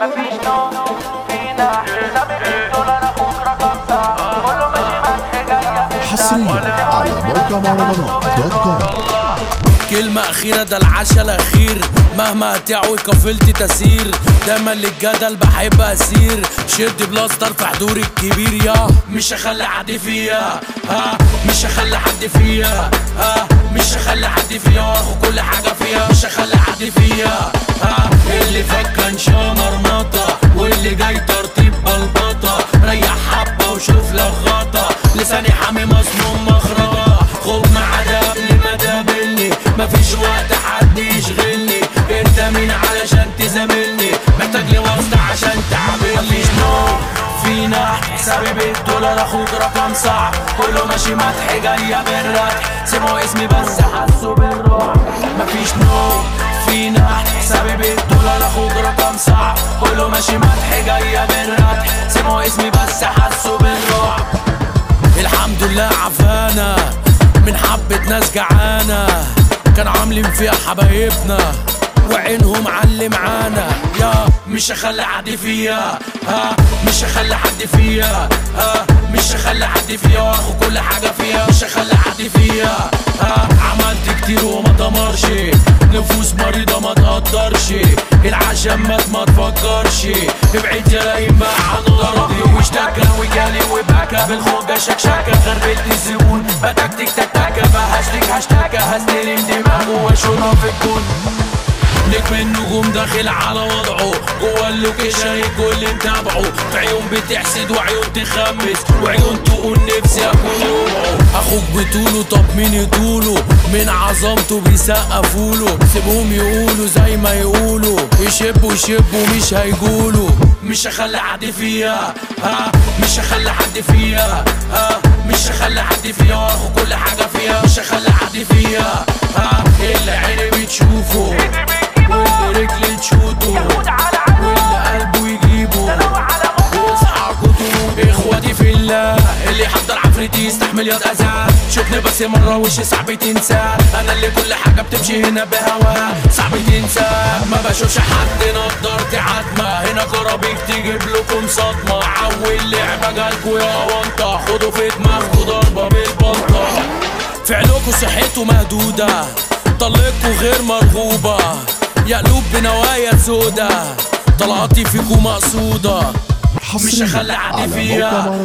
مفيش فينا كله ماشي كوم كلمة أخيرة ده العشاء الأخير. مهما هتعوي قافلتي تسير. دايما للجدل بحب أسير. شد بلاستر في حضوري الكبير. يا مش هخلي حد فيا. ها مش هخلي حد فيا. ها مش هخلي حد فيا. حامي مصموم مخرجة خد معايا قبل ما تقابلني مفيش وقت حد يشغلني. انت مين علشان تزاملني؟ محتاج لي واسطة عشان تعاملني مفيش نوم فينا حسابي بالدولار أخوك رقم صعب. كله ماشي مدح جاية بالرد سمعوا اسمي بس حسوا بالروح. مفيش نوم فينا حسابي بالدولار أخوك رقم صعب. كله ماشي مدح جاية بالرد سمعوا اسمي بس حسوا بالروح. لله عفانا من حبة ناس جعانة. كانوا عاملين فيها حبايبنا. وعينهم علي معانا. يا مش هخلي حد فيا. ها مش هخلي حد فيا. ها مش هخلي حد فيا. واخد كل حاجة فيها. مش هخلي حد فيا. دمرش نفوس مريضة ما تقدرش. العشم مات ما تفكرش. ابعد يا لايم بقى عن ضربي واشتكى وجالي وبكى بالخوجة شكشكة غربت الزبون. بتكتك تكتكة بهشتك هشتكى هستلم دماغه واشوطها في الجون نجم النجوم داخل على وضعه. جوه اللوكيشن الكل متابعه في عيون بتحسد وعيون تخمس. وعيون تقول نفسي اكون ربعه أخوك بطوله طب مين يطوله؟ من عظمته بيسقفوله سيبهم يقولوا زي ما يقولوا. يشبوا يشبوا مش هيقولوا. مش هخلي حد فيها ها؟ مش هخلي حد فيها ها؟ مش هخلي حد فيها واخد كل حاجة فيها مش هخلي حد فيها اللي يحضر عفريتي يستحمل ياض اذى شوفني بس مرة وشي صعب تنساه أنا اللي كل حاجة بتمشي هنا بهواه صعب تنساه ما بشوفش حد نضارتي عتمة. هنا كرابيك تجيب لكم صدمة. عول لعبة جالكوا يا وانطه خدوا في دماغكوا ضربه بالبلطه فعلكوا صحته مهدودة. طلقكوا غير مرغوبة. يا قلوب بنوايا سودا طلعتي فيكوا مقصودة. مش هخلي على فيها.